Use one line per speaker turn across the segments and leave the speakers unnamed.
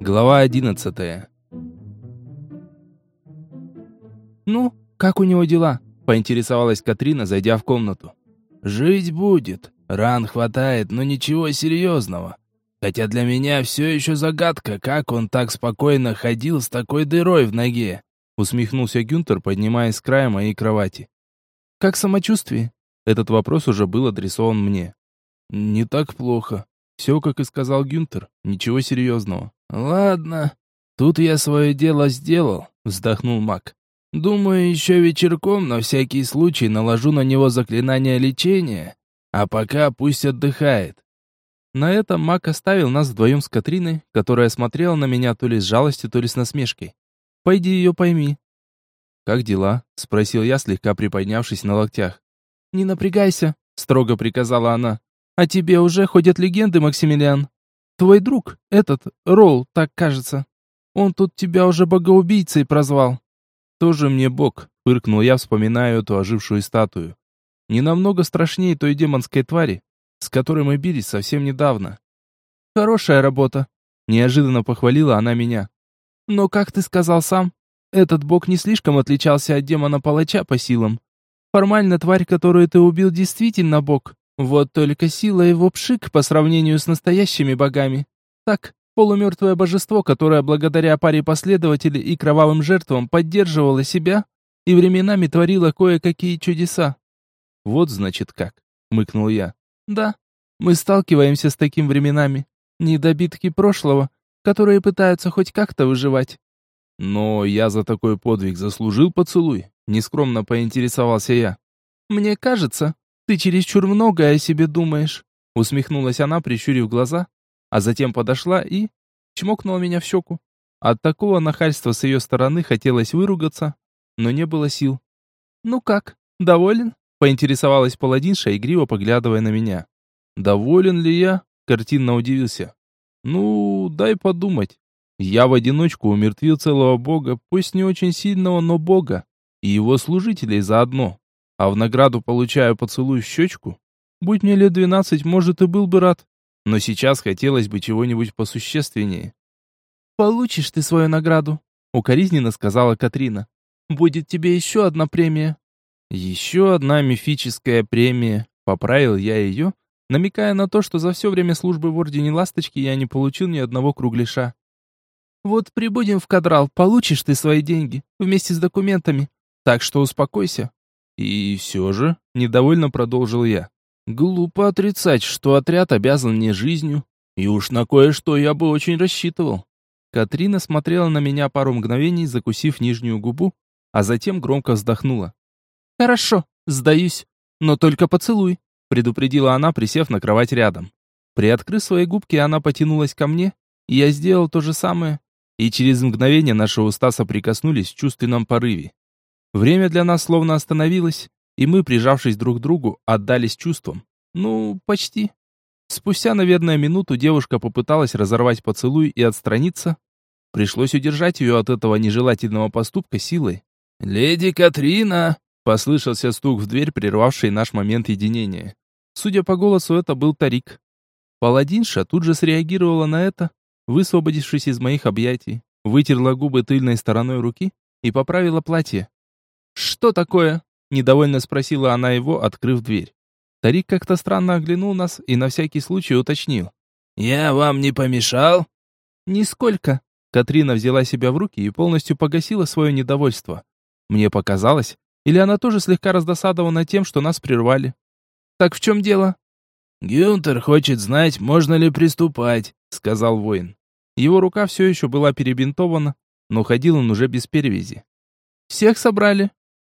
Глава одиннадцатая.
«Ну, как у него дела?» – поинтересовалась Катрина, зайдя в комнату.
«Жить будет. Ран хватает, но ничего серьезного. Хотя для меня все еще загадка, как он так спокойно ходил с такой дырой в ноге», – усмехнулся Гюнтер, поднимаясь с края моей кровати.
«Как самочувствие?» Этот вопрос уже был адресован мне.
«Не так плохо.
Все, как и сказал Гюнтер. Ничего серьезного».
«Ладно. Тут я свое дело сделал», — вздохнул маг. «Думаю, еще вечерком на всякий случай наложу на него заклинание лечения, а пока пусть отдыхает».
На этом маг оставил нас вдвоем с Катриной, которая смотрела на меня то ли с жалостью, то ли с насмешкой. «Пойди ее пойми». «Как дела?» — спросил я, слегка приподнявшись на локтях. «Не напрягайся», — строго приказала она. «О тебе уже ходят легенды, Максимилиан. Твой друг, этот, Ролл, так кажется. Он тут тебя уже богоубийцей прозвал». «Тоже мне бог», — фыркнул я, вспоминая эту ожившую статую. «Не намного страшнее той демонской твари, с которой мы бились совсем недавно». «Хорошая работа», — неожиданно похвалила она меня. «Но, как ты сказал сам, этот бог не слишком отличался от демона-палача по силам. Формально тварь, которую ты убил, действительно бог. Вот только сила его пшик по сравнению с настоящими богами. Так, полумертвое божество, которое благодаря паре последователей и кровавым жертвам поддерживало себя и временами творило кое-какие чудеса. Вот значит как, мыкнул я. Да, мы сталкиваемся с такими временами. Недобитки прошлого, которые пытаются хоть как-то выживать. Но я за такой подвиг заслужил поцелуй. Нескромно поинтересовался я. «Мне кажется, ты чересчур многое о себе думаешь», усмехнулась она, прищурив глаза, а затем подошла и чмокнула меня в щеку. От такого нахальства с ее стороны хотелось выругаться, но не было сил. «Ну как, доволен?» поинтересовалась паладинша, игриво поглядывая на меня. «Доволен ли я?» картинно удивился. «Ну, дай подумать. Я в одиночку умертвил целого бога, пусть не очень сильного, но бога и его служителей заодно, а в награду получаю поцелуй в щечку, будь мне лет двенадцать, может, и был бы рад, но сейчас хотелось бы чего-нибудь посущественнее. «Получишь ты свою награду», — укоризненно сказала Катрина. «Будет тебе еще одна премия». «Еще одна мифическая премия», — поправил я ее, намекая на то, что за все время службы в Ордене Ласточки я не получил ни одного кругляша. «Вот прибудем в Кадрал, получишь ты свои деньги, вместе с документами. Так что успокойся. И все же, недовольно продолжил я. Глупо отрицать, что отряд обязан мне жизнью, и уж на кое-что я бы очень рассчитывал. Катрина смотрела на меня пару мгновений, закусив нижнюю губу, а затем громко вздохнула. «Хорошо, сдаюсь, но только поцелуй», предупредила она, присев на кровать рядом. Приоткрыв свои губки, она потянулась ко мне, и я сделал то же самое, и через мгновение наши уста соприкоснулись в чувственном порыве. Время для нас словно остановилось, и мы, прижавшись друг к другу, отдались чувствам. Ну, почти. Спустя, наверное, минуту девушка попыталась разорвать поцелуй и отстраниться. Пришлось удержать ее от этого нежелательного поступка силой.
«Леди Катрина!»
— послышался стук в дверь, прервавший наш момент единения. Судя по голосу, это был Тарик. Паладинша тут же среагировала на это, высвободившись из моих объятий, вытерла губы тыльной стороной руки и поправила платье. «Что такое?» – недовольно спросила она его, открыв дверь. Тарик как-то странно оглянул нас и на всякий случай уточнил.
«Я вам не помешал?»
«Нисколько». Катрина взяла себя в руки и полностью погасила свое недовольство. Мне показалось, или она тоже слегка раздосадована тем, что нас прервали. «Так в чем дело?»
«Гюнтер хочет знать, можно ли приступать», — сказал воин.
Его рука все еще была перебинтована, но ходил он уже без перевязи. «Всех собрали?»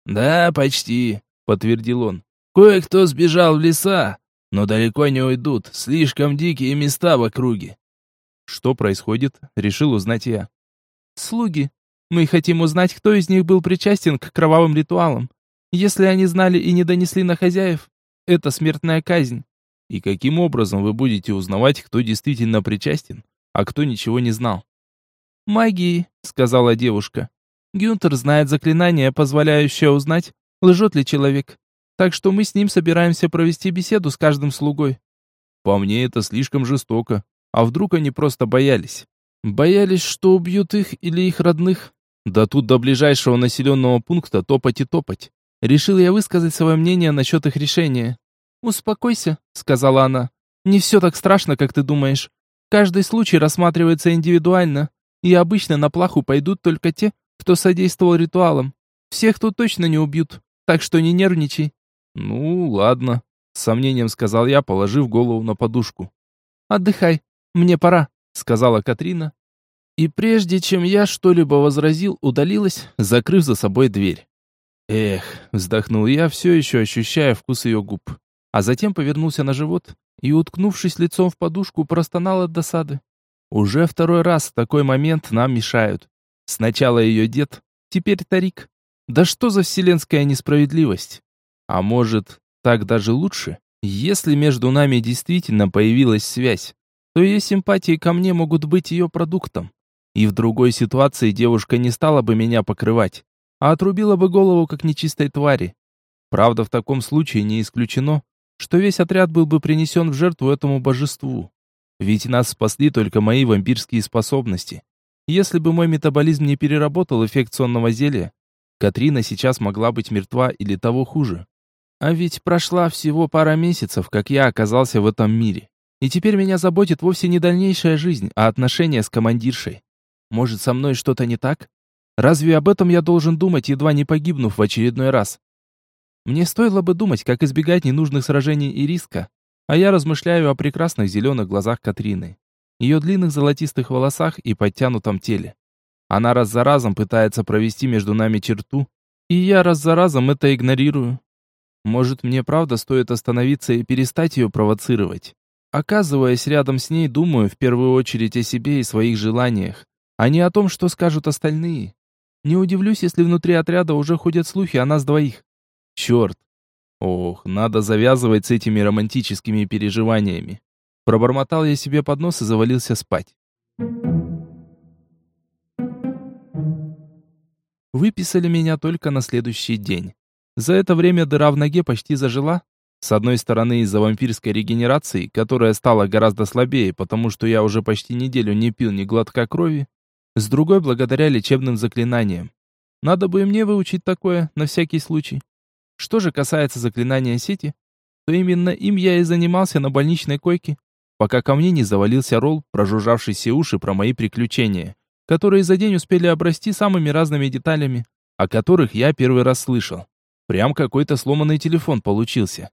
«Да, почти», — подтвердил он. «Кое-кто сбежал в леса, но далеко не уйдут, слишком дикие места в округе».
«Что происходит?» — решил узнать я. «Слуги. Мы хотим узнать, кто из них был причастен к кровавым ритуалам. Если они знали и не донесли на хозяев, это смертная казнь». «И каким образом вы будете узнавать, кто действительно причастен, а кто ничего не знал?» «Магией», — сказала девушка. Гюнтер знает заклинание, позволяющее узнать, лжет ли человек. Так что мы с ним собираемся провести беседу с каждым слугой. По мне это слишком жестоко. А вдруг они просто боялись? Боялись, что убьют их или их родных? Да тут до ближайшего населенного пункта топать и топать. Решил я высказать свое мнение насчет их решения. «Успокойся», — сказала она. «Не все так страшно, как ты думаешь. Каждый случай рассматривается индивидуально, и обычно на плаху пойдут только те, кто содействовал ритуалам. Всех тут точно не убьют, так что не нервничай». «Ну, ладно», — с сомнением сказал я, положив голову на подушку. «Отдыхай, мне пора», — сказала Катрина. И прежде чем я что-либо возразил, удалилась, закрыв за собой дверь. Эх, вздохнул я, все еще ощущая вкус ее губ. А затем повернулся на живот и, уткнувшись лицом в подушку, простонал от досады. Уже второй раз такой момент нам мешают. Сначала ее дед, теперь Тарик. Да что за вселенская несправедливость? А может, так даже лучше? Если между нами действительно появилась связь, то ее симпатии ко мне могут быть ее продуктом. И в другой ситуации девушка не стала бы меня покрывать, а отрубила бы голову как нечистой твари. Правда, в таком случае не исключено, что весь отряд был бы принесен в жертву этому божеству. Ведь нас спасли только мои вампирские способности. Если бы мой метаболизм не переработал эффект сонного зелья, Катрина сейчас могла быть мертва или того хуже. А ведь прошла всего пара месяцев, как я оказался в этом мире. И теперь меня заботит вовсе не дальнейшая жизнь, а отношения с командиршей. Может, со мной что-то не так? Разве об этом я должен думать, едва не погибнув в очередной раз? Мне стоило бы думать, как избегать ненужных сражений и риска. А я размышляю о прекрасных зеленых глазах Катрины, ее длинных золотистых волосах и подтянутом теле. Она раз за разом пытается провести между нами черту, и я раз за разом это игнорирую. Может, мне правда стоит остановиться и перестать ее провоцировать? Оказываясь рядом с ней, думаю в первую очередь о себе и своих желаниях, а не о том, что скажут остальные. Не удивлюсь, если внутри отряда уже ходят слухи о нас двоих. Черт! Ох, надо завязывать с этими романтическими переживаниями. Пробормотал я себе под нос и завалился спать. Выписали меня только на следующий день. За это время дыра в ноге почти зажила. С одной стороны из-за вампирской регенерации, которая стала гораздо слабее, потому что я уже почти неделю не пил ни глотка крови. С другой, благодаря лечебным заклинаниям. Надо бы и мне выучить такое, на всякий случай. Что же касается заклинания сети, то именно им я и занимался на больничной койке, пока ко мне не завалился ролл, прожужжавший все уши про мои приключения, которые за день успели обрасти самыми разными деталями, о которых я первый раз слышал. Прям какой-то сломанный телефон получился.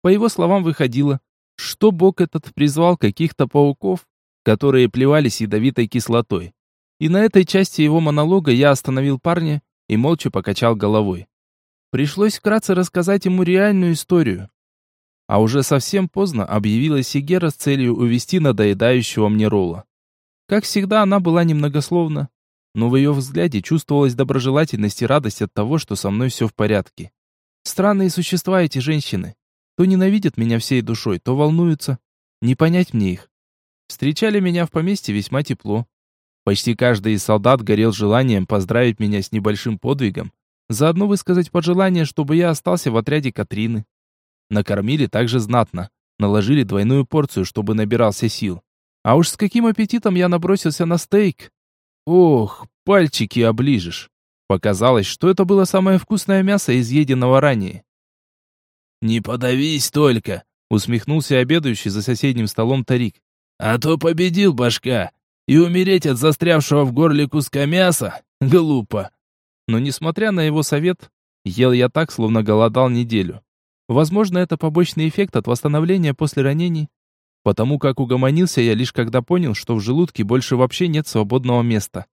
По его словам выходило, что бог этот призвал каких-то пауков, которые плевались ядовитой кислотой. И на этой части его монолога я остановил парня и молча покачал головой. Пришлось вкратце рассказать ему реальную историю. А уже совсем поздно объявилась Сигера с целью увести надоедающего мне Ролла. Как всегда, она была немногословна, но в ее взгляде чувствовалась доброжелательность и радость от того, что со мной все в порядке. Странные существа эти женщины. То ненавидят меня всей душой, то волнуются. Не понять мне их. Встречали меня в поместье весьма тепло. Почти каждый из солдат горел желанием поздравить меня с небольшим подвигом, Заодно высказать пожелание, чтобы я остался в отряде Катрины. Накормили также знатно. Наложили двойную порцию, чтобы набирался сил. А уж с каким аппетитом я набросился на стейк. Ох, пальчики оближешь. Показалось, что это было самое вкусное мясо, изъеденного ранее.
«Не подавись только!» — усмехнулся обедающий за соседним столом Тарик. «А то победил башка, и умереть от застрявшего в горле куска мяса — глупо!» Но несмотря на его совет, ел я так, словно голодал неделю. Возможно, это побочный эффект от восстановления после ранений, потому как угомонился я лишь когда понял, что в желудке больше вообще нет свободного места.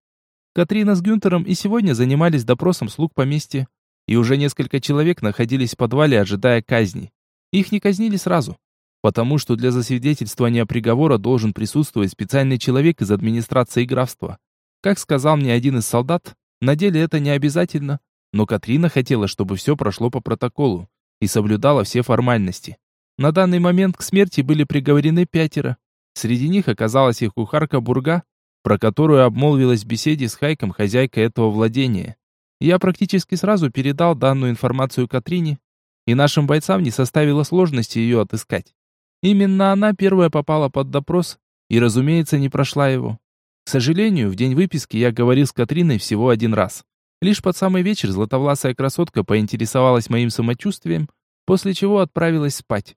Катрина с Гюнтером и сегодня занимались допросом слуг поместья, и уже несколько человек находились в подвале, ожидая казни. Их не казнили сразу, потому что для засвидетельствования приговора должен присутствовать специальный человек из администрации графства. Как сказал мне один из солдат, на деле это не обязательно, но Катрина хотела, чтобы все прошло по протоколу и соблюдала все формальности. На данный момент к смерти были приговорены пятеро. Среди них оказалась их кухарка Бурга, про которую обмолвилась в беседе с Хайком хозяйка этого владения. Я практически сразу передал данную информацию Катрине, и нашим бойцам не составило сложности ее отыскать.
Именно она первая попала под допрос и, разумеется, не прошла его. К сожалению, в день выписки я говорил с Катриной всего один раз. Лишь под самый вечер златовласая красотка поинтересовалась моим самочувствием, после чего отправилась спать.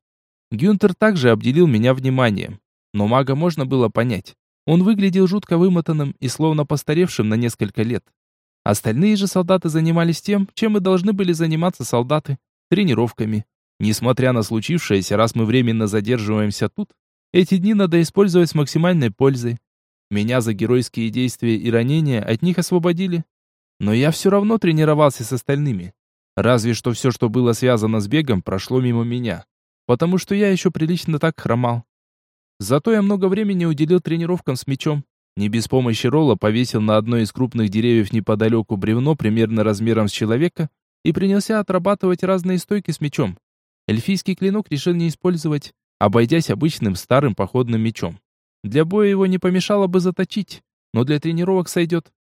Гюнтер также обделил меня вниманием, но мага можно было понять. Он выглядел жутко вымотанным и словно постаревшим на несколько лет. Остальные же солдаты занимались тем, чем и должны были заниматься солдаты – тренировками. Несмотря на случившееся, раз мы временно задерживаемся тут, эти дни надо использовать с максимальной пользой. Меня за геройские действия и ранения от них освободили. Но я все равно тренировался с остальными. Разве что все, что было связано с бегом, прошло мимо меня. Потому что я еще прилично так хромал. Зато я много времени уделил тренировкам с мечом. Не без помощи Ролла повесил на одной из крупных деревьев неподалеку бревно примерно размером с человека и принялся отрабатывать разные стойки с мечом. Эльфийский клинок решил не использовать, обойдясь обычным старым походным мечом. Для боя его не помешало бы заточить, но для тренировок сойдет.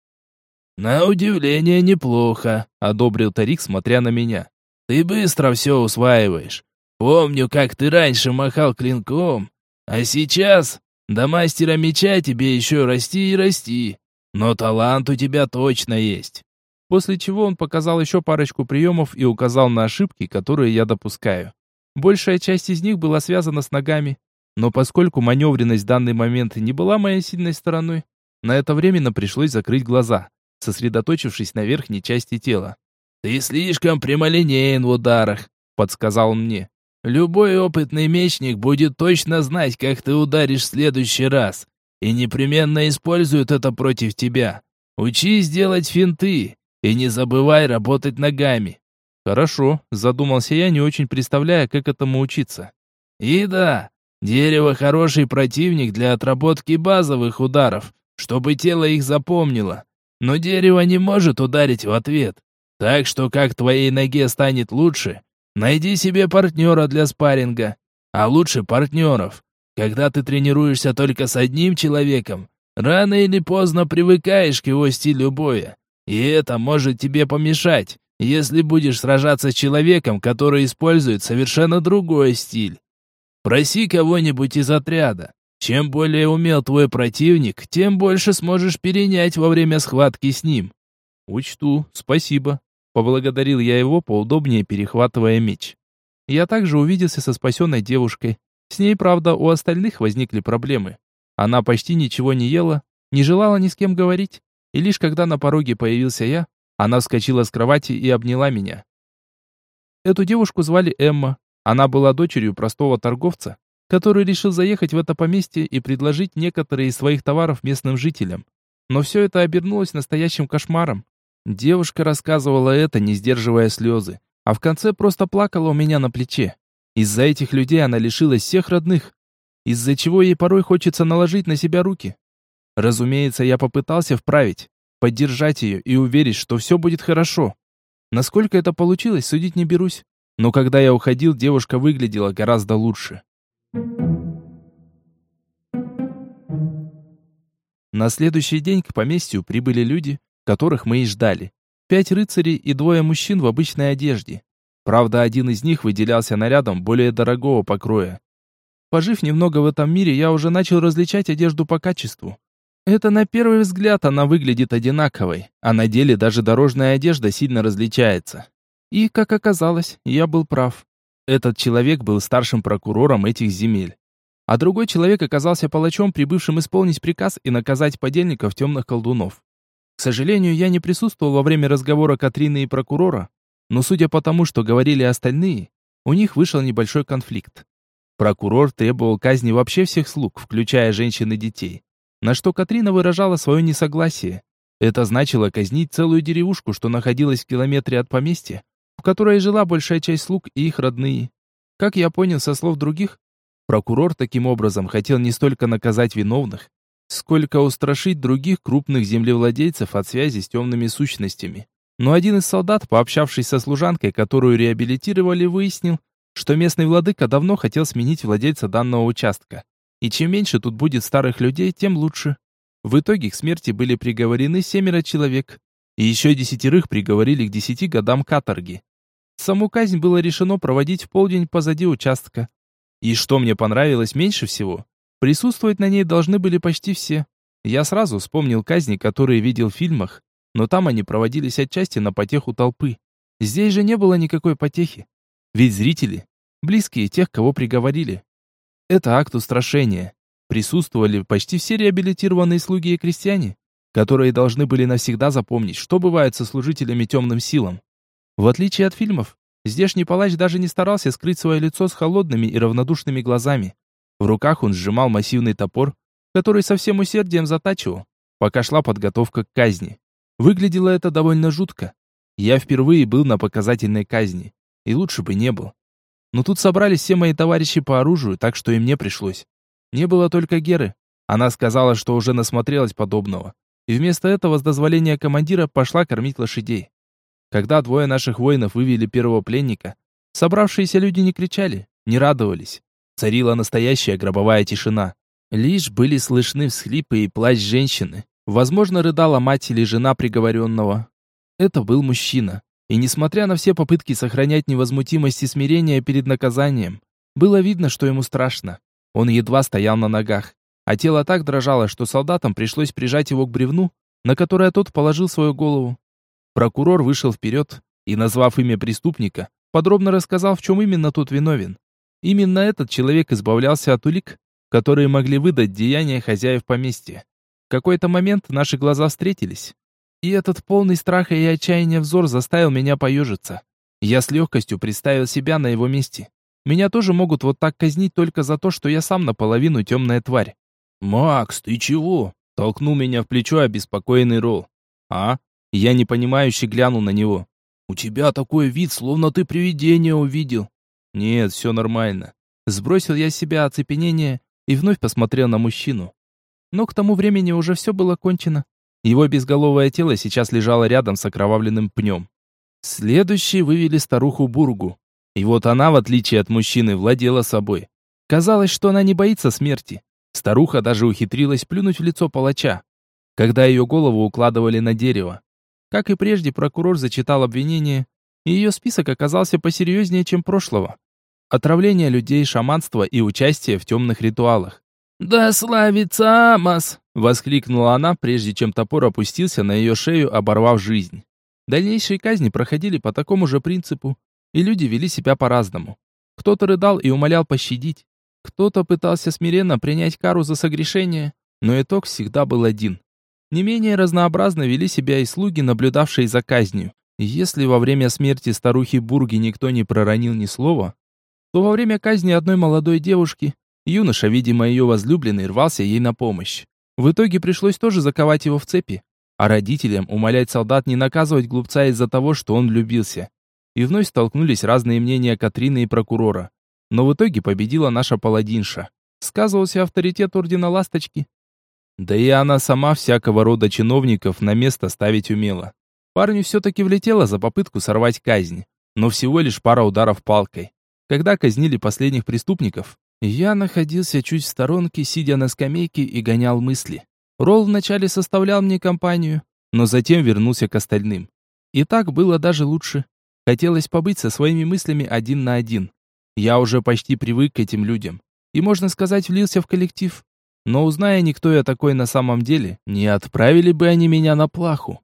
«На удивление неплохо», — одобрил Тарик, смотря на меня. «Ты быстро все усваиваешь. Помню, как ты раньше махал клинком, а сейчас до мастера меча тебе еще расти и расти. Но талант у тебя точно есть.
После чего он показал еще парочку приемов и указал на ошибки, которые я допускаю. Большая часть из них была связана с ногами. Но поскольку маневренность в данный момент не была моей сильной стороной, на это временно пришлось закрыть глаза, сосредоточившись на верхней части тела.
«Ты слишком прямолинеен в ударах», — подсказал он мне. Любой опытный мечник будет точно знать, как ты ударишь в следующий раз, и непременно использует это против тебя. Учись делать финты и не забывай работать ногами.
Хорошо, задумался я, не очень представляя, как этому учиться.
И да, дерево хороший противник для отработки базовых ударов, чтобы тело их запомнило. Но дерево не может ударить в ответ. Так что как твоей ноге станет лучше, Найди себе партнера для спарринга, а лучше партнеров. Когда ты тренируешься только с одним человеком, рано или поздно привыкаешь к его стилю боя. И это может тебе помешать, если будешь сражаться с человеком, который использует совершенно другой стиль. Проси кого-нибудь из отряда. Чем более умел твой противник, тем больше сможешь перенять во время схватки с ним.
Учту, спасибо. Поблагодарил я его, поудобнее перехватывая меч. Я также увиделся со спасенной девушкой. С ней, правда, у остальных возникли проблемы. Она почти ничего не ела, не желала ни с кем говорить, и лишь когда на пороге появился я, она вскочила с кровати и обняла меня. Эту девушку звали Эмма. Она была дочерью простого торговца, который решил заехать в это поместье и предложить некоторые из своих товаров местным жителям. Но все это обернулось настоящим кошмаром. Девушка рассказывала это, не сдерживая слезы, а в конце просто плакала у меня на плече. Из-за этих людей она лишилась всех родных, из-за чего ей порой хочется наложить на себя руки. Разумеется, я попытался вправить, поддержать ее и уверить, что все будет хорошо. Насколько это получилось, судить не берусь. Но когда я уходил, девушка выглядела гораздо лучше. На следующий день к поместью прибыли люди, которых мы и ждали. Пять рыцарей и двое мужчин в обычной одежде. Правда, один из них выделялся нарядом более дорогого покроя. Пожив немного в этом мире, я уже начал различать одежду по качеству. Это на первый взгляд она выглядит одинаковой, а на деле даже дорожная одежда сильно различается. И, как оказалось, я был прав. Этот человек был старшим прокурором этих земель. А другой человек оказался палачом, прибывшим исполнить приказ и наказать подельников темных колдунов. К сожалению, я не присутствовал во время разговора Катрины и прокурора, но судя по тому, что говорили остальные, у них вышел небольшой конфликт. Прокурор требовал казни вообще всех слуг, включая женщин и детей, на что Катрина выражала свое несогласие. Это значило казнить целую деревушку, что находилась в километре от поместья, в которой жила большая часть слуг и их родные. Как я понял со слов других, прокурор таким образом хотел не столько наказать виновных, сколько устрашить других крупных землевладельцев от связи с темными сущностями. Но один из солдат, пообщавшись со служанкой, которую реабилитировали, выяснил, что местный владыка давно хотел сменить владельца данного участка. И чем меньше тут будет старых людей, тем лучше. В итоге к смерти были приговорены семеро человек, и еще десятерых приговорили к десяти годам каторги. Саму казнь было решено проводить в полдень позади участка. И что мне понравилось меньше всего, присутствовать на ней должны были почти все. Я сразу вспомнил казни, которые видел в фильмах, но там они проводились отчасти на потеху толпы. Здесь же не было никакой потехи. Ведь зрители, близкие тех, кого приговорили. Это акт устрашения. Присутствовали почти все реабилитированные слуги и крестьяне, которые должны были навсегда запомнить, что бывает со служителями темным силам. В отличие от фильмов, здешний палач даже не старался скрыть свое лицо с холодными и равнодушными глазами. В руках он сжимал массивный топор, который со всем усердием затачивал, пока шла подготовка к казни. Выглядело это довольно жутко. Я впервые был на показательной казни, и лучше бы не был. Но тут собрались все мои товарищи по оружию, так что и мне пришлось. Не было только Геры. Она сказала, что уже насмотрелась подобного. И вместо этого с дозволения командира пошла кормить лошадей. Когда двое наших воинов вывели первого пленника, собравшиеся люди не кричали, не радовались. Царила настоящая гробовая тишина. Лишь были слышны всхлипы и плач женщины. Возможно, рыдала мать или жена приговоренного. Это был мужчина. И несмотря на все попытки сохранять невозмутимость и смирение перед наказанием, было видно, что ему страшно. Он едва стоял на ногах, а тело так дрожало, что солдатам пришлось прижать его к бревну, на которое тот положил свою голову. Прокурор вышел вперед и, назвав имя преступника, подробно рассказал, в чем именно тот виновен. Именно этот человек избавлялся от улик, которые могли выдать деяния хозяев поместья. В какой-то момент наши глаза встретились, и этот полный страха и отчаяния взор заставил меня поежиться. Я с легкостью представил себя на его месте. Меня тоже могут вот так казнить только за то, что я сам наполовину темная тварь. «Макс, ты чего?» — толкнул меня в плечо обеспокоенный Ролл. «А?» Я непонимающе глянул на него. «У тебя такой вид, словно ты привидение увидел». «Нет, все нормально». Сбросил я с себя оцепенение и вновь посмотрел на мужчину. Но к тому времени уже все было кончено. Его безголовое тело сейчас лежало рядом с окровавленным пнем. Следующий вывели старуху Бургу. И вот она, в отличие от мужчины, владела собой. Казалось, что она не боится смерти. Старуха даже ухитрилась плюнуть в лицо палача, когда ее голову укладывали на дерево. Как и прежде, прокурор зачитал обвинение, и ее список оказался посерьезнее, чем прошлого. Отравление людей, шаманство и участие в темных ритуалах. «Да славится Амос!» — воскликнула она, прежде чем топор опустился на ее шею, оборвав жизнь. Дальнейшие казни проходили по такому же принципу, и люди вели себя по-разному. Кто-то рыдал и умолял пощадить, кто-то пытался смиренно принять кару за согрешение, но итог всегда был один. Не менее разнообразно вели себя и слуги, наблюдавшие за казнью. Если во время смерти старухи Бурги никто не проронил ни слова, то во время казни одной молодой девушки, юноша, видимо ее возлюбленный, рвался ей на помощь. В итоге пришлось тоже заковать его в цепи, а родителям умолять солдат не наказывать глупца из-за того, что он влюбился. И вновь столкнулись разные мнения Катрины и прокурора. Но в итоге победила наша паладинша. Сказывался авторитет Ордена Ласточки, да и она сама всякого рода чиновников на место ставить умела. Парню все-таки влетело за попытку сорвать казнь, но всего лишь пара ударов палкой. Когда казнили последних преступников, я находился чуть в сторонке, сидя на скамейке и гонял мысли. Ролл вначале составлял мне компанию, но затем вернулся к остальным. И так было даже лучше. Хотелось побыть со своими мыслями один на один. Я уже почти привык к этим людям. И, можно сказать, влился в коллектив. Но узная никто я такой на самом деле, не отправили бы они меня на плаху.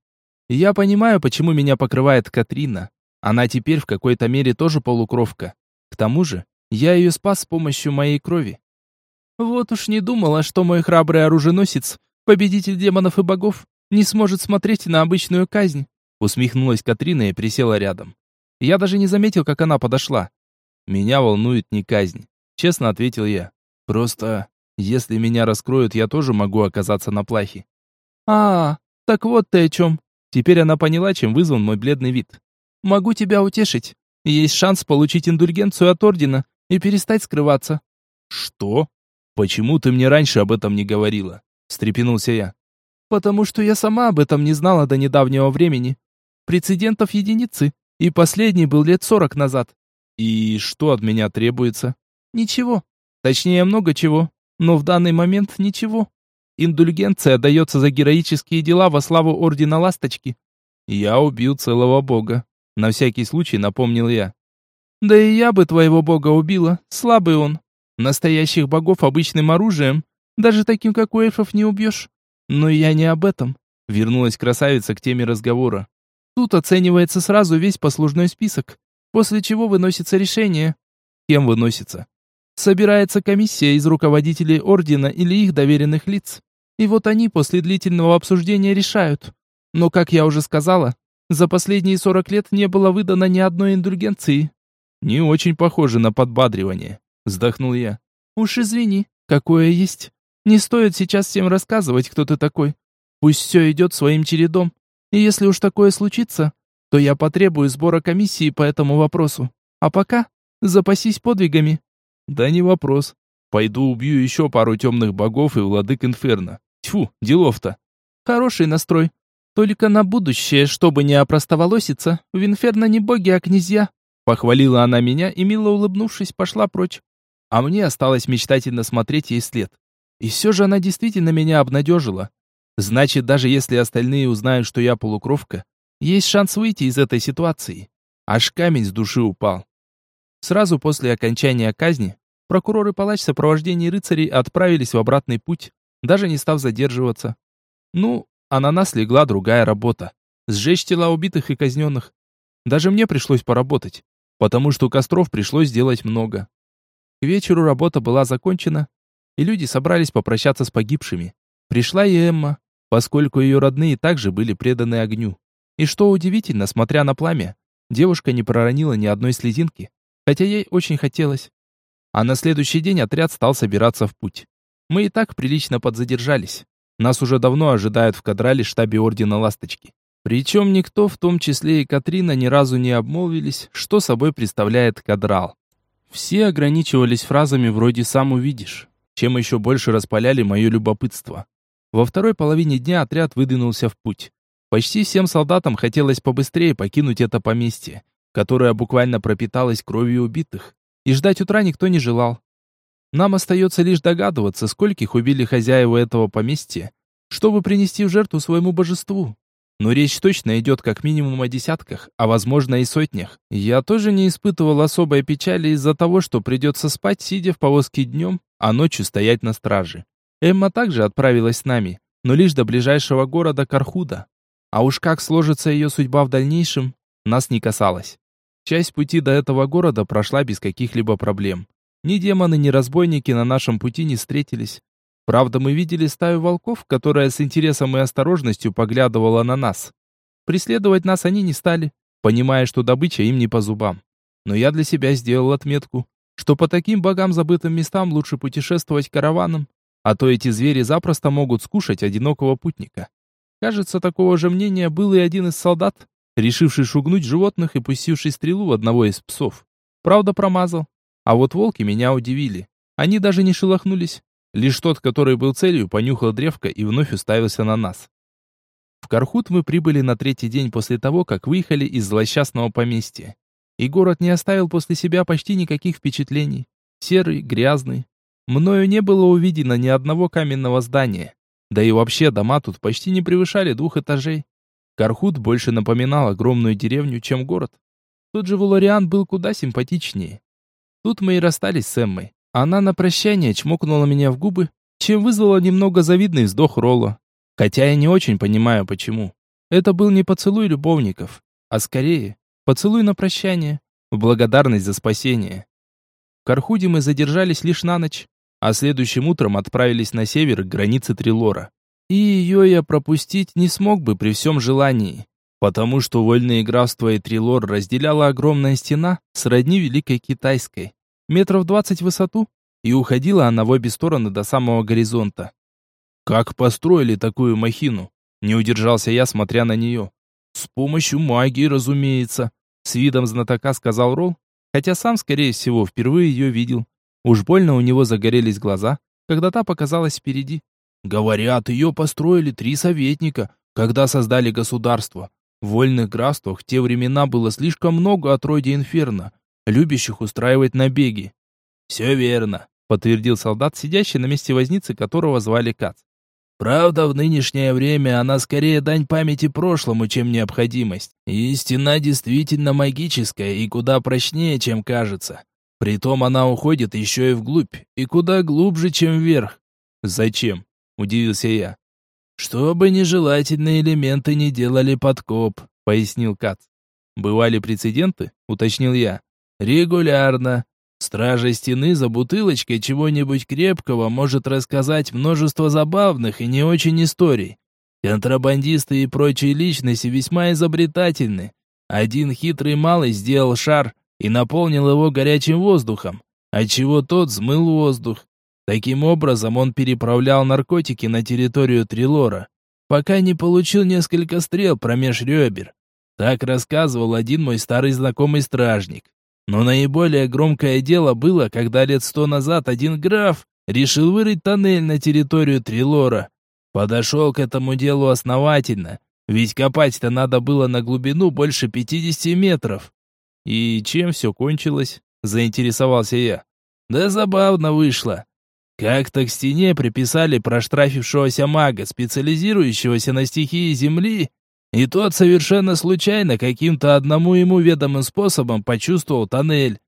Я понимаю, почему меня покрывает Катрина. Она теперь в какой-то мере тоже полукровка. К тому же, я ее спас с помощью моей крови. Вот уж не думала, что мой храбрый оруженосец, победитель демонов и богов, не сможет смотреть на обычную казнь. Усмехнулась Катрина и присела рядом. Я даже не заметил, как она подошла. Меня волнует не казнь, честно ответил я. Просто если меня раскроют, я тоже могу оказаться на плахе. А, так вот ты о чем. Теперь она поняла, чем вызван мой бледный вид. Могу тебя утешить. Есть шанс получить индульгенцию от ордена и перестать скрываться. Что? Почему ты мне раньше об этом не говорила? встрепенулся я. Потому что я сама об этом не знала до недавнего времени. Прецедентов единицы, и последний был лет сорок назад. И что от меня требуется? Ничего. Точнее, много чего. Но в данный момент ничего. Индульгенция дается за героические дела во славу Ордена Ласточки. Я убил целого бога. На всякий случай напомнил я. Да и я бы твоего бога убила, слабый он. Настоящих богов обычным оружием, даже таким, как у эльфов, не убьешь. Но я не об этом. Вернулась красавица к теме разговора. Тут оценивается сразу весь послужной список, после чего выносится решение. Кем выносится? Собирается комиссия из руководителей ордена или их доверенных лиц. И вот они после длительного обсуждения решают. Но, как я уже сказала, за последние 40 лет не было выдано ни одной индульгенции. Не очень похоже на подбадривание, вздохнул я. Уж извини, какое есть. Не стоит сейчас всем рассказывать, кто ты такой. Пусть все идет своим чередом. И если уж такое случится, то я потребую сбора комиссии по этому вопросу. А пока запасись подвигами. Да не вопрос. Пойду убью еще пару темных богов и владык Инферно. Тьфу, делов-то. Хороший настрой. Только на будущее, чтобы не опростоволоситься, в Инферно не боги, а князья. Похвалила она меня и, мило улыбнувшись, пошла прочь. А мне осталось мечтательно смотреть ей след. И все же она действительно меня обнадежила. Значит, даже если остальные узнают, что я полукровка, есть шанс выйти из этой ситуации. Аж камень с души упал. Сразу после окончания казни прокурор и палач в сопровождении рыцарей отправились в обратный путь, даже не став задерживаться. Ну, а на нас легла другая работа. Сжечь тела убитых и казненных. Даже мне пришлось поработать, потому что костров пришлось сделать много. К вечеру работа была закончена, и люди собрались попрощаться с погибшими. Пришла и Эмма, поскольку ее родные также были преданы огню. И что удивительно, смотря на пламя, девушка не проронила ни одной слезинки, хотя ей очень хотелось. А на следующий день отряд стал собираться в путь. Мы и так прилично подзадержались. Нас уже давно ожидают в кадрале штабе Ордена Ласточки. Причем никто, в том числе и Катрина, ни разу не обмолвились, что собой представляет кадрал. Все ограничивались фразами вроде «сам увидишь», чем еще больше распаляли мое любопытство. Во второй половине дня отряд выдвинулся в путь. Почти всем солдатам хотелось побыстрее покинуть это поместье, которое буквально пропиталось кровью убитых, и ждать утра никто не желал. Нам остается лишь догадываться, скольких убили хозяева этого поместья, чтобы принести в жертву своему божеству. Но речь точно идет как минимум о десятках, а возможно и сотнях. Я тоже не испытывал особой печали из-за того, что придется спать, сидя в повозке днем, а ночью стоять на страже. Эмма также отправилась с нами, но лишь до ближайшего города Кархуда. А уж как сложится ее судьба в дальнейшем, нас не касалось. Часть пути до этого города прошла без каких-либо проблем. Ни демоны, ни разбойники на нашем пути не встретились. Правда, мы видели стаю волков, которая с интересом и осторожностью поглядывала на нас. Преследовать нас они не стали, понимая, что добыча им не по зубам. Но я для себя сделал отметку, что по таким богам забытым местам лучше путешествовать караваном, а то эти звери запросто могут скушать одинокого путника. Кажется, такого же мнения был и один из солдат, решивший шугнуть животных и пустивший стрелу в одного из псов. Правда, промазал. А вот волки меня удивили. Они даже не шелохнулись. Лишь тот, который был целью, понюхал древко и вновь уставился на нас. В Кархут мы прибыли на третий день после того, как выехали из злосчастного поместья. И город не оставил после себя почти никаких впечатлений. Серый, грязный, Мною не было увидено ни одного каменного здания. Да и вообще дома тут почти не превышали двух этажей. Кархут больше напоминал огромную деревню, чем город. Тот же Вулариан был куда симпатичнее. Тут мы и расстались с Эммой. Она на прощание чмокнула меня в губы, чем вызвала немного завидный вздох Ролла. Хотя я не очень понимаю, почему. Это был не поцелуй любовников, а скорее поцелуй на прощание, в благодарность за спасение. В Кархуде мы задержались лишь на ночь, а следующим утром отправились на север к границе Трилора. И ее я пропустить не смог бы при всем желании, потому что вольные графства и Трилор разделяла огромная стена сродни Великой Китайской, метров двадцать в высоту, и уходила она в обе стороны до самого горизонта. Как построили такую махину? Не удержался я, смотря на нее. С помощью магии, разумеется, с видом знатока сказал Ролл, хотя сам, скорее всего, впервые ее видел. Уж больно у него загорелись глаза, когда та показалась впереди. Говорят, ее построили три советника, когда создали государство. В вольных графствах в те времена было слишком много отродий инферно, любящих устраивать набеги. «Все верно», — подтвердил солдат, сидящий на месте возницы, которого звали Кац. «Правда, в нынешнее время она скорее дань памяти прошлому, чем необходимость. И стена действительно магическая и куда прочнее, чем кажется.
Притом она уходит еще и вглубь, и куда глубже, чем вверх.
Зачем? Удивился я.
Чтобы нежелательные элементы не делали подкоп, пояснил Кац.
Бывали прецеденты? Уточнил я.
Регулярно. Стража стены за бутылочкой чего-нибудь крепкого может рассказать множество забавных и не очень историй. Контрабандисты и прочие личности весьма изобретательны. Один хитрый малый сделал шар и наполнил его горячим воздухом, отчего тот смыл воздух. Таким образом он переправлял наркотики на территорию Трилора, пока не получил несколько стрел промеж ребер. Так рассказывал один мой старый знакомый стражник. Но наиболее громкое дело было, когда лет сто назад один граф решил вырыть тоннель на территорию Трилора. Подошел к этому делу основательно, ведь копать-то надо было на глубину больше 50 метров.
И чем все кончилось? Заинтересовался я.
Да забавно вышло. Как-то к стене приписали проштрафившегося мага, специализирующегося на стихии земли, и тот совершенно случайно каким-то одному ему ведомым способом почувствовал тоннель.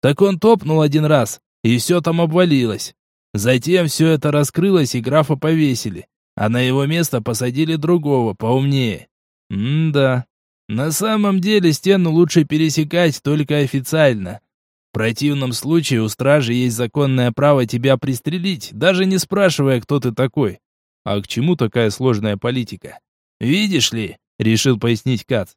Так он топнул один раз, и все там обвалилось. Затем все это раскрылось, и графа повесили, а на его место посадили другого, поумнее. М-да. На самом деле стену лучше пересекать только официально. В противном случае у стражи есть законное право тебя пристрелить, даже не спрашивая, кто ты такой.
А к чему такая сложная политика?
Видишь ли, решил пояснить Кац.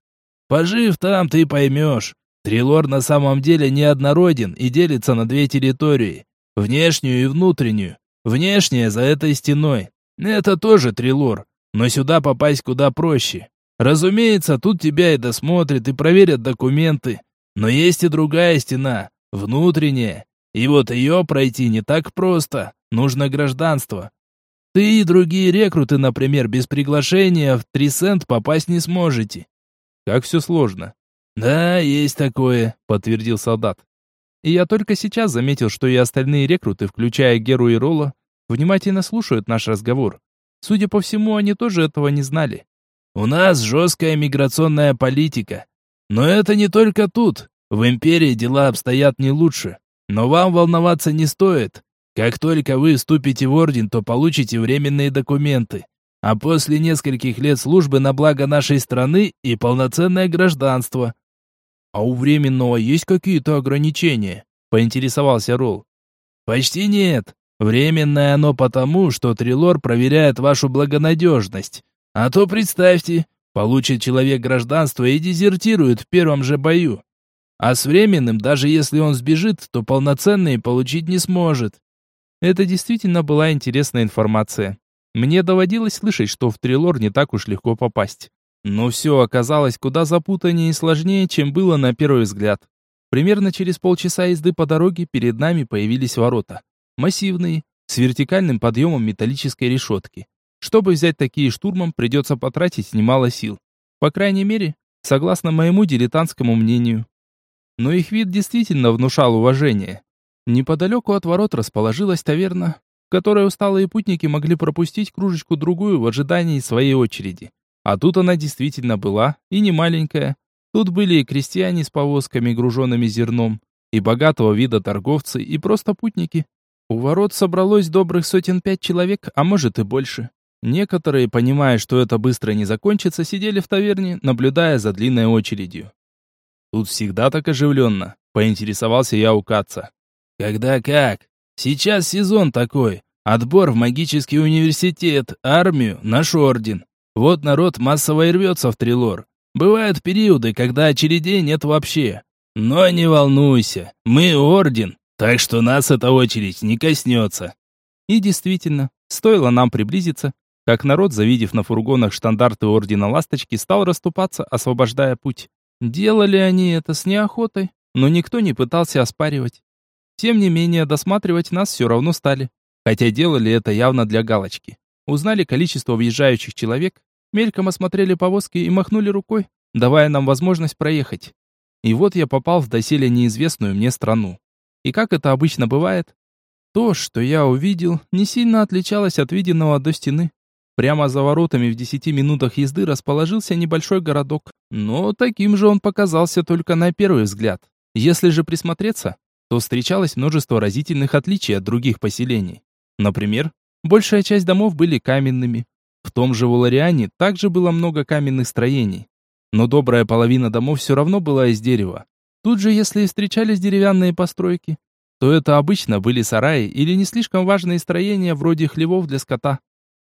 Пожив там, ты поймешь. Трилор на самом деле неоднороден и делится на две территории. Внешнюю и внутреннюю. Внешняя за этой стеной. Это тоже Трилор, но сюда попасть куда проще. Разумеется, тут тебя и досмотрят, и проверят документы. Но есть и другая стена, внутренняя. И вот ее пройти не так просто. Нужно гражданство. Ты и другие рекруты, например, без приглашения в Трисент попасть не сможете.
Как все сложно.
Да, есть такое, подтвердил солдат.
И я только сейчас заметил, что и остальные рекруты, включая Геру и Ролла, внимательно слушают наш разговор. Судя по всему, они тоже этого не знали.
У нас жесткая миграционная политика. Но это не только тут. В империи дела обстоят не лучше. Но вам волноваться не стоит. Как только вы вступите в орден, то получите временные документы. А после нескольких лет службы на благо нашей страны и полноценное гражданство.
А у временного есть какие-то ограничения? Поинтересовался Ролл.
Почти нет. Временное оно потому, что Трилор проверяет вашу благонадежность. А то представьте, получит человек гражданство и дезертирует в первом же бою. А с временным, даже если он сбежит, то полноценные получить не сможет.
Это действительно была интересная информация. Мне доводилось слышать, что в Трилор не так уж легко попасть. Но все оказалось куда запутаннее и сложнее, чем было на первый взгляд. Примерно через полчаса езды по дороге перед нами появились ворота. Массивные, с вертикальным подъемом металлической решетки. Чтобы взять такие штурмом, придется потратить немало сил. По крайней мере, согласно моему дилетантскому мнению. Но их вид действительно внушал уважение. Неподалеку от ворот расположилась таверна, в которой усталые путники могли пропустить кружечку-другую в ожидании своей очереди. А тут она действительно была, и не маленькая. Тут были и крестьяне с повозками, груженными зерном, и богатого вида торговцы, и просто путники. У ворот собралось добрых сотен пять человек, а может и больше. Некоторые, понимая, что это быстро не закончится, сидели в таверне, наблюдая за длинной очередью. «Тут всегда так оживленно», — поинтересовался я у Каца.
Когда как? Сейчас сезон такой. Отбор в магический университет, армию, наш орден. Вот народ массово и рвется в Трилор. Бывают периоды, когда очередей нет вообще. Но не волнуйся, мы орден, так что нас эта очередь не коснется.
И действительно, стоило нам приблизиться, как народ, завидев на фургонах штандарты Ордена Ласточки, стал расступаться, освобождая путь. Делали они это с неохотой, но никто не пытался оспаривать. Тем не менее, досматривать нас все равно стали. Хотя делали это явно для галочки. Узнали количество въезжающих человек, мельком осмотрели повозки и махнули рукой, давая нам возможность проехать. И вот я попал в доселе неизвестную мне страну. И как это обычно бывает, то, что я увидел, не сильно отличалось от виденного до стены. Прямо за воротами в десяти минутах езды расположился небольшой городок, но таким же он показался только на первый взгляд. Если же присмотреться, то встречалось множество разительных отличий от других поселений. Например, большая часть домов были каменными. В том же Волариане также было много каменных строений. Но добрая половина домов все равно была из дерева. Тут же, если и встречались деревянные постройки, то это обычно были сараи или не слишком важные строения вроде хлевов для скота.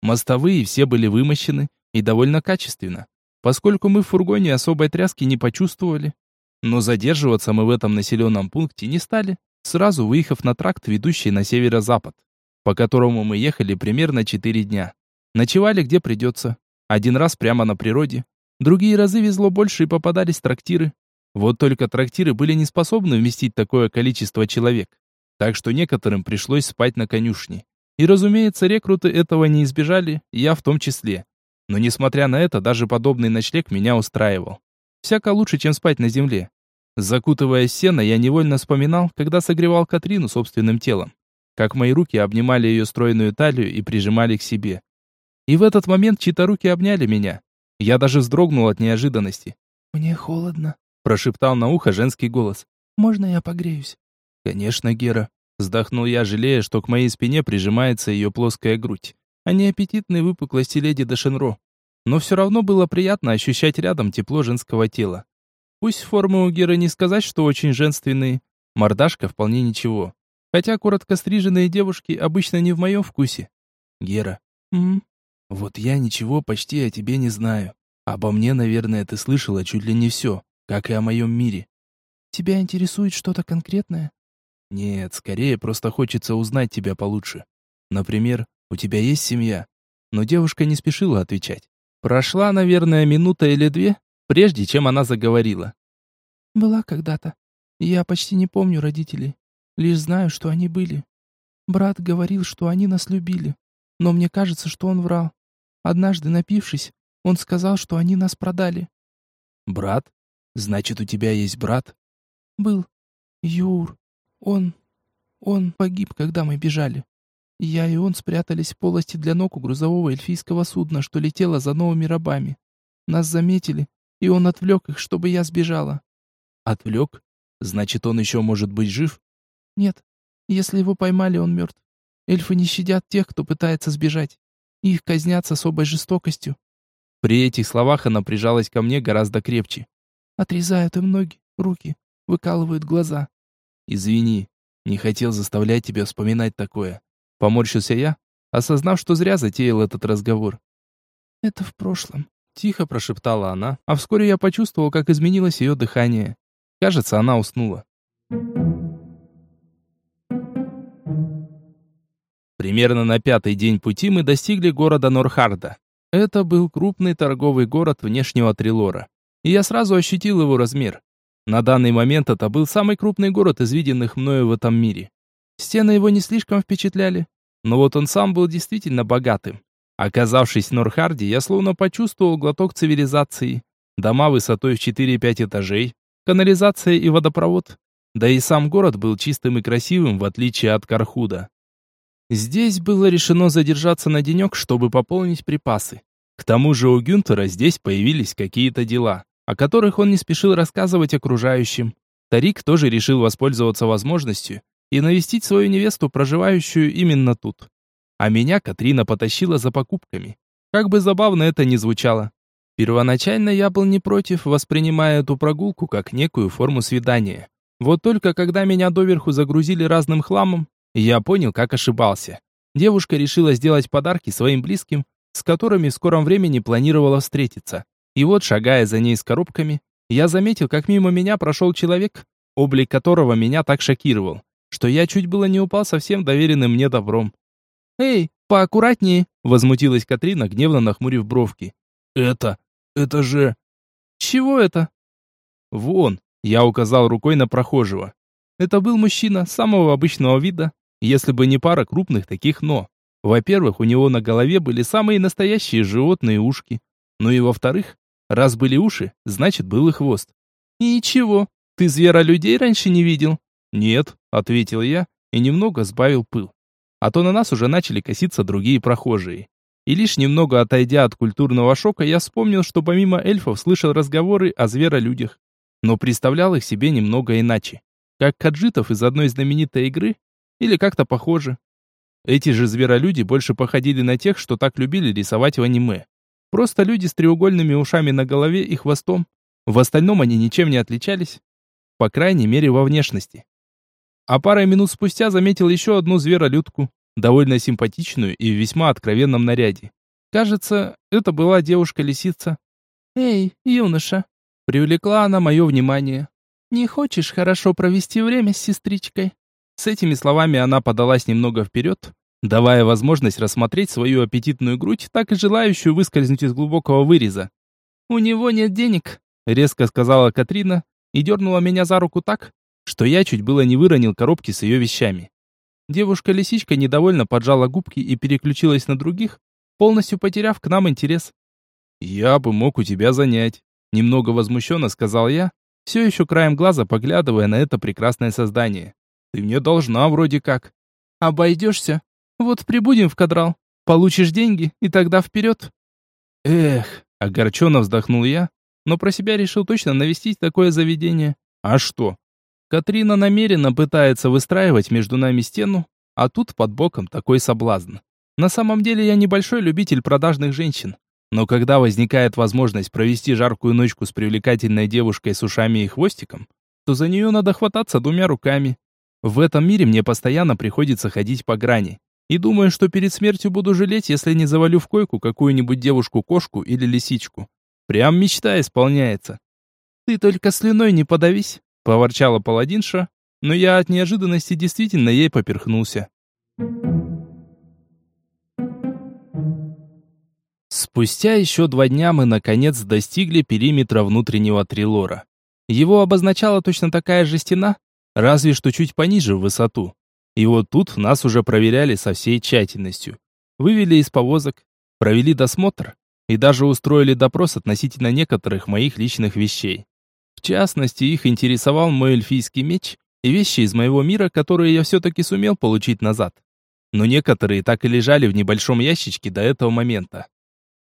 Мостовые все были вымощены и довольно качественно, поскольку мы в фургоне особой тряски не почувствовали. Но задерживаться мы в этом населенном пункте не стали, сразу выехав на тракт, ведущий на северо-запад, по которому мы ехали примерно 4 дня. Ночевали где придется. Один раз прямо на природе, другие разы везло больше и попадались трактиры. Вот только трактиры были не способны вместить такое количество человек, так что некоторым пришлось спать на конюшне. И, разумеется, рекруты этого не избежали, я в том числе. Но несмотря на это, даже подобный ночлег меня устраивал. Всяко лучше, чем спать на земле. Закутываясь в сено, я невольно вспоминал, когда согревал Катрину собственным телом. Как мои руки обнимали ее стройную талию и прижимали к себе. И в этот момент чьи-то руки обняли меня. Я даже вздрогнул от неожиданности.
«Мне холодно», –
прошептал на ухо женский голос.
«Можно я погреюсь?»
«Конечно, Гера», – вздохнул я, жалея, что к моей спине прижимается ее плоская грудь а не аппетитной выпуклости леди Дешенро. Но все равно было приятно ощущать рядом тепло женского тела. Пусть формы у Геры не сказать, что очень женственные, мордашка вполне ничего. Хотя коротко стриженные девушки обычно не в моем вкусе. Гера,
м,
вот я ничего почти о тебе не знаю. Обо мне, наверное, ты слышала чуть ли не все, как и о моем мире.
Тебя интересует что-то конкретное?
Нет, скорее просто хочется узнать тебя получше. Например, у тебя есть семья?» Но девушка не спешила отвечать. Прошла, наверное, минута или две, прежде чем она заговорила.
«Была когда-то. Я почти не помню родителей. Лишь знаю, что они были. Брат говорил, что они нас любили. Но мне кажется, что он врал. Однажды, напившись, он сказал, что они нас продали».
«Брат? Значит, у тебя есть брат?»
«Был. Юр. Он... Он погиб, когда мы бежали. Я и он спрятались в полости для ног у грузового эльфийского судна, что летело за новыми рабами. Нас заметили, и он отвлек их, чтобы я сбежала.
Отвлек? Значит, он еще может быть жив?
Нет. Если его поймали, он мертв. Эльфы не щадят тех, кто пытается сбежать. Их казнят с особой жестокостью.
При этих словах она прижалась ко мне гораздо крепче.
Отрезают им ноги, руки, выкалывают глаза.
Извини, не хотел заставлять тебя вспоминать такое. Поморщился я, осознав, что зря затеял этот разговор.
«Это в прошлом», —
тихо прошептала она, а вскоре я почувствовал, как изменилось ее дыхание. Кажется, она уснула. Примерно на пятый день пути мы достигли города Норхарда. Это был крупный торговый город внешнего Трилора. И я сразу ощутил его размер. На данный момент это был самый крупный город из виденных мною в этом мире. Стены его не слишком впечатляли, но вот он сам был действительно богатым. Оказавшись в Норхарде, я словно почувствовал глоток цивилизации. Дома высотой в 4-5 этажей, канализация и водопровод. Да и сам город был чистым и красивым, в отличие от Кархуда. Здесь было решено задержаться на денек, чтобы пополнить припасы. К тому же у Гюнтера здесь появились какие-то дела, о которых он не спешил рассказывать окружающим. Тарик тоже решил воспользоваться возможностью и навестить свою невесту, проживающую именно тут. А меня Катрина потащила за покупками. Как бы забавно это ни звучало. Первоначально я был не против, воспринимая эту прогулку как некую форму свидания. Вот только когда меня доверху загрузили разным хламом, я понял, как ошибался. Девушка решила сделать подарки своим близким, с которыми в скором времени планировала встретиться. И вот, шагая за ней с коробками, я заметил, как мимо меня прошел человек, облик которого меня так шокировал что я чуть было не упал совсем доверенным мне добром. «Эй, поаккуратнее!» — возмутилась Катрина, гневно нахмурив бровки. «Это... это же...» «Чего это?» «Вон!» — я указал рукой на прохожего. Это был мужчина самого обычного вида, если бы не пара крупных таких «но». Во-первых, у него на голове были самые настоящие животные ушки. Ну и во-вторых, раз были уши, значит был и хвост. Ничего, ты звера людей раньше не видел? Нет, ответил я и немного сбавил пыл. А то на нас уже начали коситься другие прохожие. И лишь немного отойдя от культурного шока, я вспомнил, что помимо эльфов слышал разговоры о зверолюдях, но представлял их себе немного иначе. как каджитов из одной знаменитой игры, или как-то похожи. Эти же зверолюди больше походили на тех, что так любили рисовать в аниме. Просто люди с треугольными ушами на голове и хвостом. В остальном они ничем не отличались. По крайней мере, во внешности. А парой минут спустя заметил еще одну зверолюдку, довольно симпатичную и в весьма откровенном наряде. Кажется, это была девушка-лисица.
«Эй, юноша!» Привлекла она мое внимание. «Не хочешь хорошо провести время с сестричкой?»
С этими словами она подалась немного вперед, давая возможность рассмотреть свою аппетитную грудь, так и желающую выскользнуть из глубокого выреза.
«У него нет денег», —
резко сказала Катрина и дернула меня за руку так, что я чуть было не выронил коробки с ее вещами. Девушка-лисичка недовольно поджала губки и переключилась на других, полностью потеряв к нам интерес. «Я бы мог у тебя занять», — немного возмущенно сказал я, все еще краем глаза поглядывая на это прекрасное создание. «Ты мне должна вроде как».
«Обойдешься. Вот прибудем в кадрал, получишь деньги, и тогда вперед».
«Эх», — огорченно вздохнул я, но про себя решил точно навестить такое заведение. «А что?» Катрина намеренно пытается выстраивать между нами стену, а тут под боком такой соблазн. На самом деле я небольшой любитель продажных женщин. Но когда возникает возможность провести жаркую ночку с привлекательной девушкой с ушами и хвостиком, то за нее надо хвататься двумя руками. В этом мире мне постоянно приходится ходить по грани. И думаю, что перед смертью буду жалеть, если не завалю в койку какую-нибудь девушку-кошку или лисичку. Прям мечта исполняется.
«Ты только слюной не подавись», —
поворчала паладинша, но я от неожиданности действительно ей поперхнулся. Спустя еще два дня мы наконец достигли периметра внутреннего трилора. Его обозначала точно такая же стена, разве что чуть пониже в высоту. И вот тут нас уже проверяли со всей тщательностью. Вывели из повозок, провели досмотр и даже устроили допрос относительно некоторых моих личных вещей. В частности, их интересовал мой эльфийский меч и вещи из моего мира, которые я все-таки сумел получить назад. Но некоторые так и лежали в небольшом ящичке до этого момента.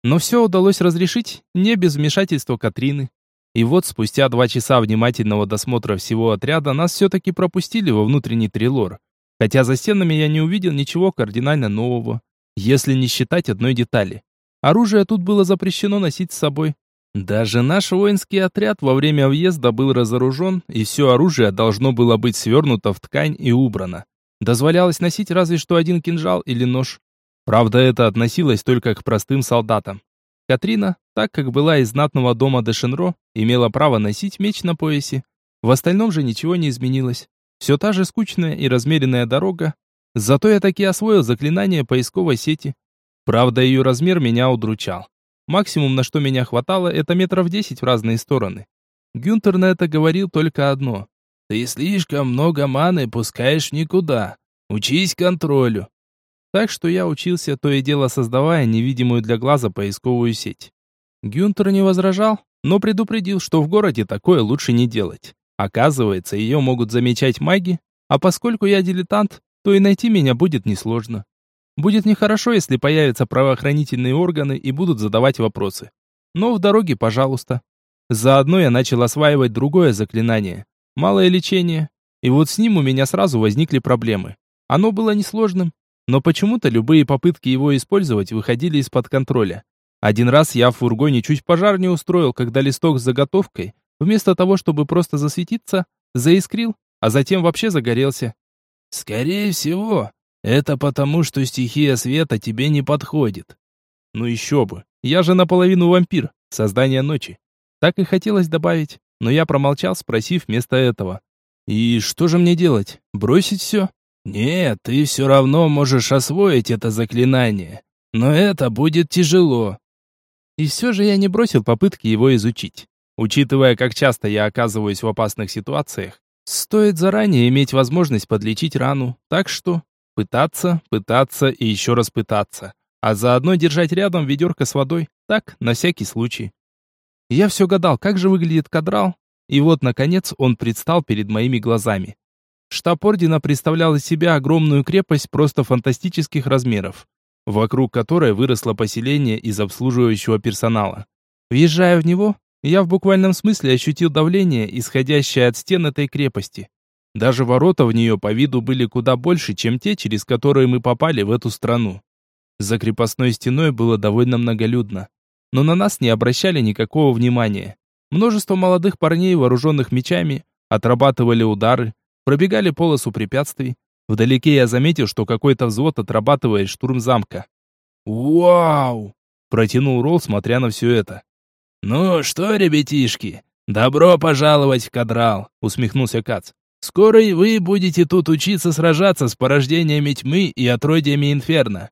Но все удалось разрешить, не без вмешательства Катрины. И вот спустя два часа внимательного досмотра всего отряда нас все-таки пропустили во внутренний трилор. Хотя за стенами я не увидел ничего кардинально нового, если не считать одной детали. Оружие тут было запрещено носить с собой. Даже наш воинский отряд во время въезда был разоружен, и все оружие должно было быть свернуто в ткань и убрано. Дозволялось носить разве что один кинжал или нож. Правда, это относилось только к простым солдатам. Катрина, так как была из знатного дома Дешенро, имела право носить меч на поясе. В остальном же ничего не изменилось. Все та же скучная и размеренная дорога. Зато я таки освоил заклинание поисковой сети. Правда, ее размер меня удручал. Максимум, на что меня хватало, это метров десять в разные стороны. Гюнтер на это говорил только одно. «Ты слишком много маны пускаешь никуда. Учись контролю. Так что я учился то и дело создавая невидимую для глаза поисковую сеть. Гюнтер не возражал, но предупредил, что в городе такое лучше не делать. Оказывается, ее могут замечать маги, а поскольку я дилетант, то и найти меня будет несложно. Будет нехорошо, если появятся правоохранительные органы и будут задавать вопросы. Но в дороге, пожалуйста. Заодно я начал осваивать другое заклинание. Малое лечение. И вот с ним у меня сразу возникли проблемы. Оно было несложным, но почему-то любые попытки его использовать выходили из-под контроля. Один раз я в фургоне чуть пожар не устроил, когда листок с заготовкой, вместо того, чтобы просто засветиться, заискрил, а затем вообще загорелся. «Скорее всего, это потому, что стихия света тебе не подходит». «Ну еще бы, я же наполовину вампир, создание ночи». Так и хотелось добавить, но я промолчал, спросив вместо этого. «И что же мне делать? Бросить все?» «Нет, ты все равно можешь освоить это заклинание, но это будет тяжело». И все же я не бросил попытки его изучить. Учитывая, как часто я оказываюсь в опасных ситуациях, стоит заранее иметь возможность подлечить рану, так что пытаться, пытаться и еще раз пытаться, а заодно держать рядом ведерко с водой, так, на всякий случай. Я все гадал, как же выглядит кадрал, и вот, наконец, он предстал перед моими глазами. Штаб ордена представлял из себя огромную крепость просто фантастических размеров, вокруг которой выросло поселение из обслуживающего персонала. Въезжая в него, я в буквальном смысле ощутил давление, исходящее от стен этой крепости. Даже ворота в нее по виду были куда больше, чем те, через которые мы попали в эту страну. За крепостной стеной было довольно многолюдно. Но на нас не обращали никакого внимания. Множество молодых парней, вооруженных мечами, отрабатывали удары, пробегали полосу препятствий. Вдалеке я заметил, что какой-то взвод отрабатывает штурм замка.
«Вау!» – протянул Ролл, смотря на все это. «Ну что, ребятишки, добро пожаловать в Кадрал!» – усмехнулся Кац. «Скоро и вы будете тут учиться сражаться с порождениями тьмы и отродьями Инферно.